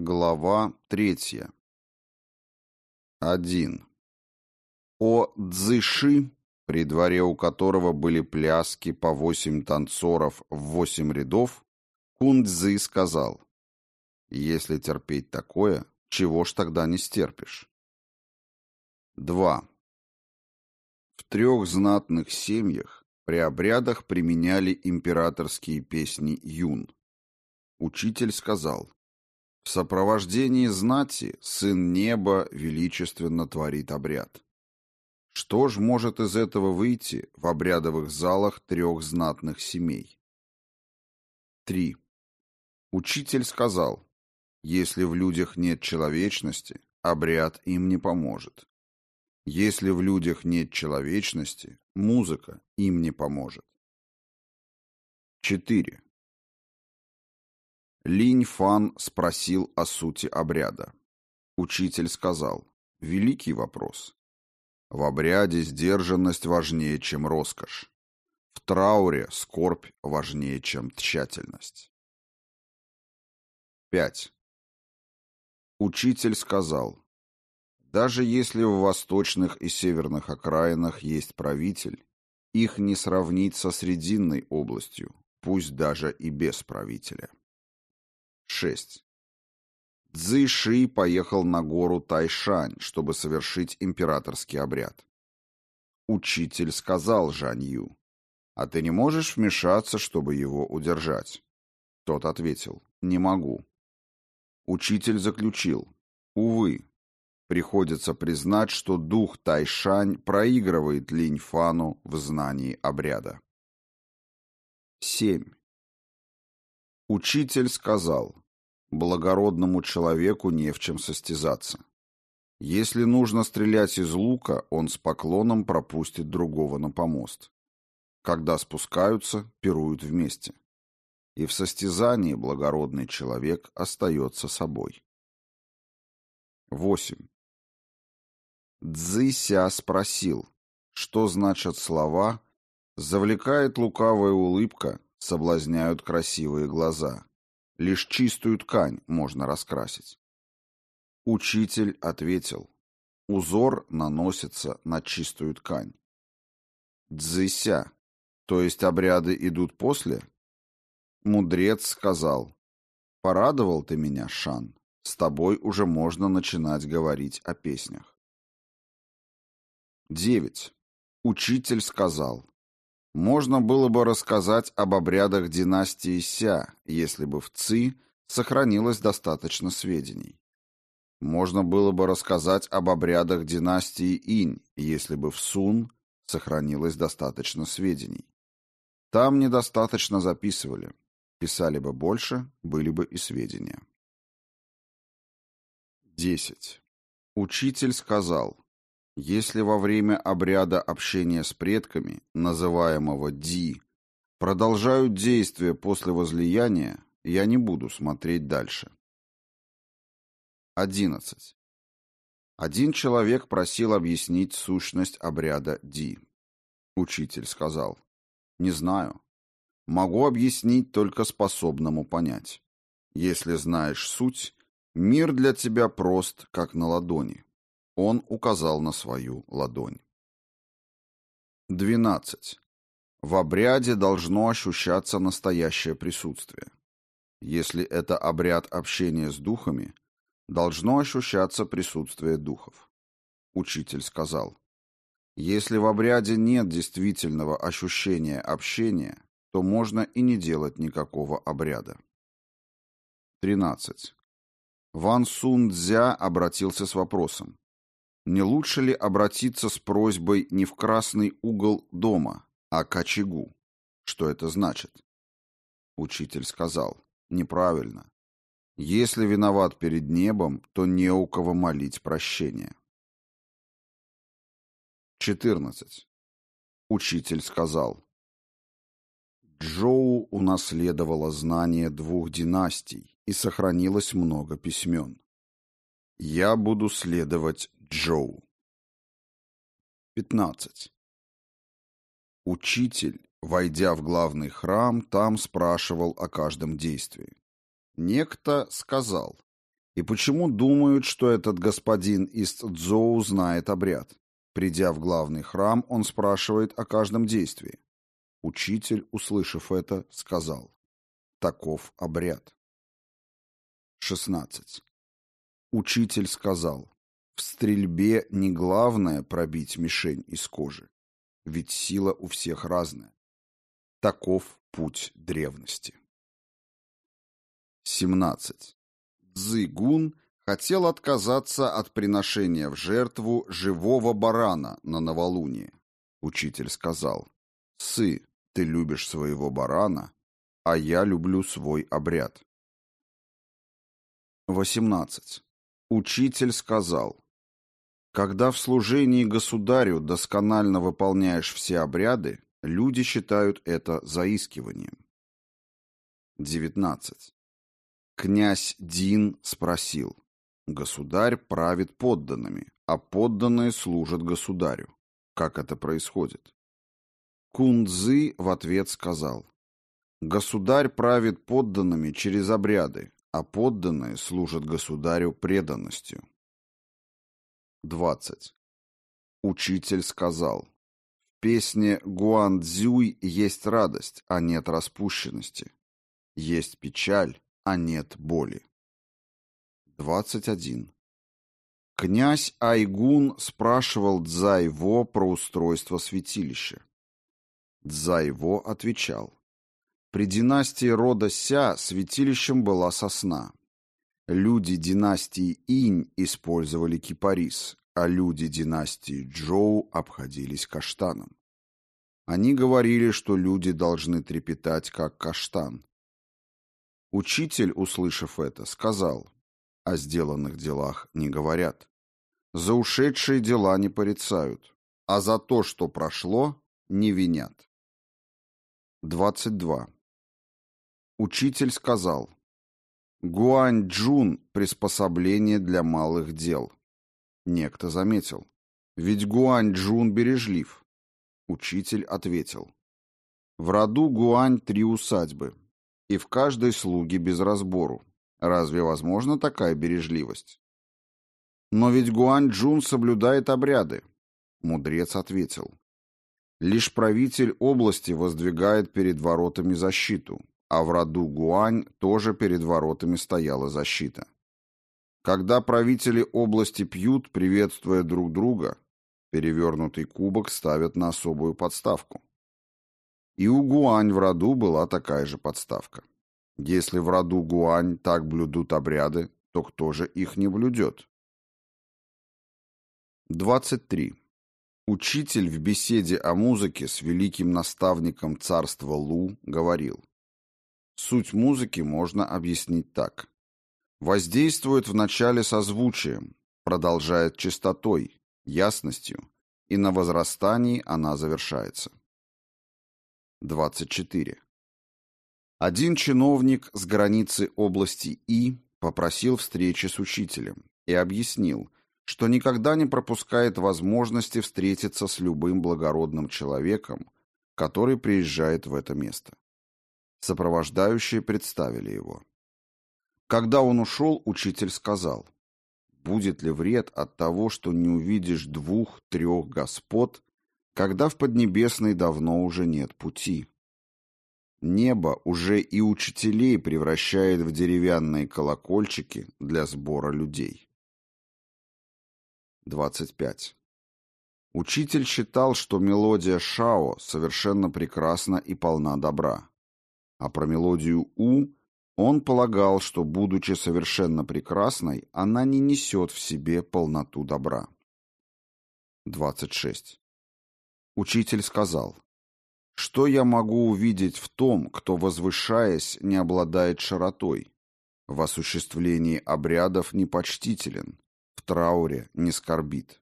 Глава третья. Один. О Цзыши, при дворе у которого были пляски по восемь танцоров в восемь рядов, Кунцзы сказал, «Если терпеть такое, чего ж тогда не стерпишь?» Два. В трех знатных семьях при обрядах применяли императорские песни юн. Учитель сказал, в сопровождении знати сын неба величественно творит обряд. Что ж может из этого выйти в обрядовых залах трех знатных семей? 3. Учитель сказал, если в людях нет человечности, обряд им не поможет. Если в людях нет человечности, музыка им не поможет. 4. Линь Фан спросил о сути обряда. Учитель сказал, великий вопрос. В обряде сдержанность важнее, чем роскошь. В трауре скорбь важнее, чем тщательность. 5. Учитель сказал, даже если в восточных и северных окраинах есть правитель, их не сравнить со срединной областью, пусть даже и без правителя. 6. Цзы Ши поехал на гору Тайшань, чтобы совершить императорский обряд. Учитель сказал Жанью, «А ты не можешь вмешаться, чтобы его удержать?» Тот ответил, «Не могу». Учитель заключил, «Увы, приходится признать, что дух Тайшань проигрывает Линь Фану в знании обряда». 7. Учитель сказал, благородному человеку не в чем состязаться. Если нужно стрелять из лука, он с поклоном пропустит другого на помост. Когда спускаются, пируют вместе. И в состязании благородный человек остается собой. 8. Цзыся спросил, что значат слова «завлекает лукавая улыбка, соблазняют красивые глаза. Лишь чистую ткань можно раскрасить. Учитель ответил, узор наносится на чистую ткань. Дзыся, то есть обряды идут после? Мудрец сказал, порадовал ты меня, Шан, с тобой уже можно начинать говорить о песнях. 9. Учитель сказал, можно было бы рассказать об обрядах династии Ся, если бы в Ци сохранилось достаточно сведений. Можно было бы рассказать об обрядах династии Инь, если бы в Сун сохранилось достаточно сведений. Там недостаточно записывали. Писали бы больше, были бы и сведения. 10. Учитель сказал, если во время обряда общения с предками, называемого Ди, продолжают действия после возлияния, я не буду смотреть дальше. 11. Один человек просил объяснить сущность обряда Ди. Учитель сказал, «Не знаю. Могу объяснить только способному понять. Если знаешь суть, мир для тебя прост, как на ладони. Он указал на свою ладонь. 12. В обряде должно ощущаться настоящее присутствие. Если это обряд общения с духами, должно ощущаться присутствие духов. Учитель сказал, если в обряде нет действительного ощущения общения, то можно и не делать никакого обряда. 13. Ван Сун Цзя обратился с вопросом. Не лучше ли обратиться с просьбой не в красный угол дома, а к очагу? Что это значит? Учитель сказал, неправильно. Если виноват перед небом, то не у кого молить прощения. 14. Учитель сказал, Джоу унаследовала знание двух династий и сохранилось много письмен. Я буду следовать Джоу. 15. Учитель, войдя в главный храм, там спрашивал о каждом действии. Некто сказал, И почему думают, что этот господин из Цзоу знает обряд? Придя в главный храм, он спрашивает о каждом действии. Учитель, услышав это, сказал, «Таков обряд». 16. Учитель сказал, «В стрельбе не главное пробить мишень из кожи, ведь сила у всех разная. Таков путь древности». 17. Цзыгун хотел отказаться от приношения в жертву живого барана на новолуние. Учитель сказал, «Сы, ты любишь своего барана, а я люблю свой обряд». 18. Учитель сказал, «Когда в служении государю досконально выполняешь все обряды, люди считают это заискиванием». 19. Князь Дин спросил, Государь правит подданными, а подданные служат государю. Как это происходит? Кунцзы в ответ сказал, «Государь правит подданными через обряды, а подданные служат государю преданностью». 20. Учитель сказал, «В песне Гуандзюй есть радость, а нет распущенности. Есть печаль, а нет боли». 21. Князь Айгун спрашивал Цзайво про устройство святилища. Цзайво отвечал. При династии рода Ся святилищем была сосна. Люди династии Инь использовали кипарис, а люди династии Джоу обходились каштаном. Они говорили, что люди должны трепетать, как каштан. Учитель, услышав это, сказал, о сделанных делах не говорят. За ушедшие дела не порицают, а за то, что прошло, не винят. 22. Учитель сказал, Гуань-Джун – приспособление для малых дел. Некто заметил, ведь Гуань-Джун бережлив. Учитель ответил, в роду Гуань три усадьбы, и в каждой слуги без разбору. Разве возможна такая бережливость? Но ведь Гуань-Джун соблюдает обряды. Мудрец ответил. Лишь правитель области воздвигает перед воротами защиту, а в роду Гуань тоже перед воротами стояла защита. Когда правители области пьют, приветствуя друг друга, перевернутый кубок ставят на особую подставку. И у Гуань в роду была такая же подставка. Если в роду Гуань так блюдут обряды, то кто же их не блюдет? 23. Учитель в беседе о музыке с великим наставником царства Лу говорил, Суть музыки можно объяснить так. Воздействует вначале созвучием, продолжает частотой, ясностью, и на возрастании она завершается. 24. Один чиновник с границы области И попросил встречи с учителем и объяснил, что никогда не пропускает возможности встретиться с любым благородным человеком, который приезжает в это место. Сопровождающие представили его. Когда он ушел, учитель сказал, «Будет ли вред от того, что не увидишь двух-трех господ, когда в Поднебесной давно уже нет пути?» Небо уже и учителей превращает в деревянные колокольчики для сбора людей. 25. Учитель считал, что мелодия Шао совершенно прекрасна и полна добра. А про мелодию У он полагал, что, будучи совершенно прекрасной, она не несет в себе полноту добра. 26. Учитель сказал, что я могу увидеть в том, кто, возвышаясь, не обладает широтой, в осуществлении обрядов непочтителен, в трауре не скорбит?